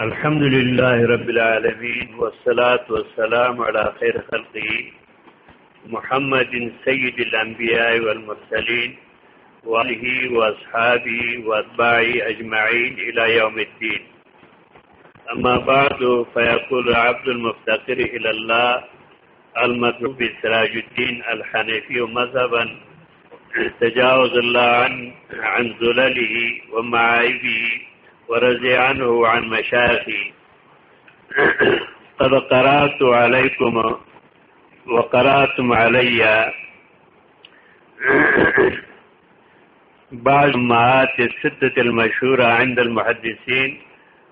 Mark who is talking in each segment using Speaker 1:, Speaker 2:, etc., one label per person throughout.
Speaker 1: الحمد لله رب العالمين والصلاة والسلام على خير خلقه محمد سيد الأنبياء والمرسلين وآله وأصحابه وأتباعه أجمعين إلى يوم الدين أما بعد فيقول عبد المفتقر إلى الله المطلوب سراج الدين الحنفي مذهبا تجاوز الله عن عن ذلله ومعايبه ورضي عنه عن مشايخي قد قرأت عليكم وقرأتم علي بعض مآت الستة المشهورة عند المحدثين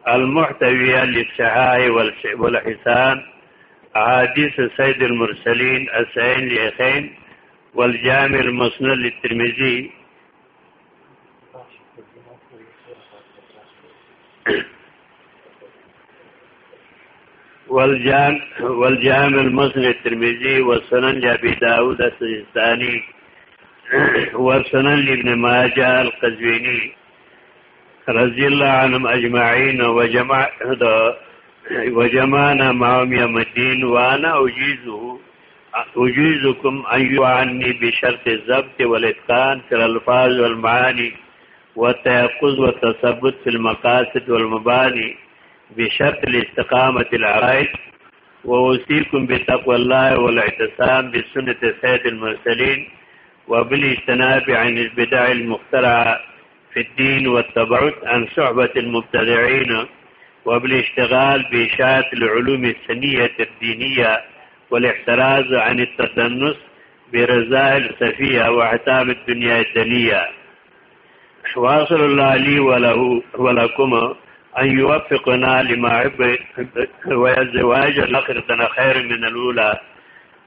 Speaker 1: المحتوية للصحاح والحسان أحاديث سيد المرسلين السعين لأخين والجامع المصنع للترمذي والجان والجامع المسند الترمذي وسنن ابي داود السجستاني وسنن ابن ماجه القزويني رضي الله عنهم اجمعين وجمع وجمعنا معهم يوم الدين وانا اجيزه اجيزكم ان يعني بشرط الضبط والاتقان في الالفاظ والمعاني والتيقظ والتثبت في المقاصد والمباني بشرط الاستقامة العرائد ووصيكم بتقوى الله والاعتصام بسنة سيد المرسلين وبالاجتناب عن البدع المخترعة في الدين والتبعد عن صحبة المبتدعين وبالاشتغال بإشاعة العلوم السنية الدينية والاحتراز عن التدنس برزاء السفية وعتاب الدنيا الدنية واصل الله لي وله ولكم ان يوفقنا لما عبد ويزواج الأخرة خير من الأولى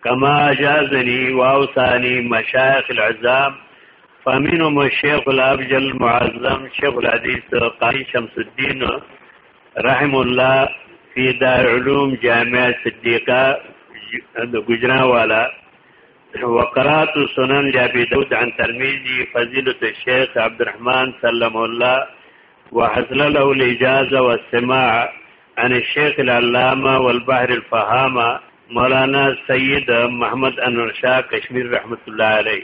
Speaker 1: كما جازني وأوصاني مشايخ العزام فمنهم الشيخ الأبجل المعظم شيخ الحديث قاري شمس الدين رحم الله في دار علوم جامعة صديقة گجراوالا وقرات سنن لابي داود عن ترمذي فضيلة الشيخ عبد الرحمن سلم الله وحصل له الاجازه والسماع عن الشيخ العلامه والبحر الفهامه مولانا سید محمد انور شاه کشمیر رحمت الله علیه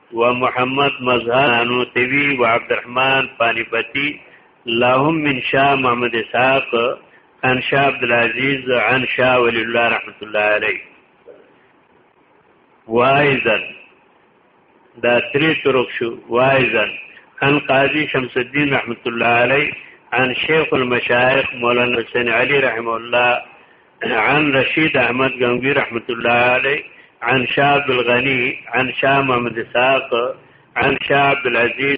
Speaker 1: و محمد مزهان تیوی و عبد الرحمن پانیپتی لهم من شاه محمد اسحاق عن شاه عبد العزيز عن شاه ولي الله رحمه الله عليه وايضا دا تری طرق شو وايضا عن قاضي شمس الدين رحمه الله عليه عن شيخ المشايخ مولانا حسين علي رحمه الله عن رشيد احمد غنوي رحمه الله عليه عن شاب الغني عن شام محمد اسحاق عن شاب العزيز